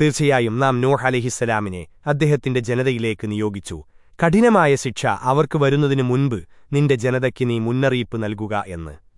തീർച്ചയായും നാം നൂഹ് അലഹിസ്സലാമിനെ അദ്ദേഹത്തിന്റെ ജനതയിലേക്ക് നിയോഗിച്ചു. കഠിനമായ ശിക്ഷ അവർക്ക് വരുന്നതിനു മുൻപ് നിന്റെ ജനതയ്ക്ക് നീ മുന്നറിയിപ്പ് നൽകുക എന്ന്.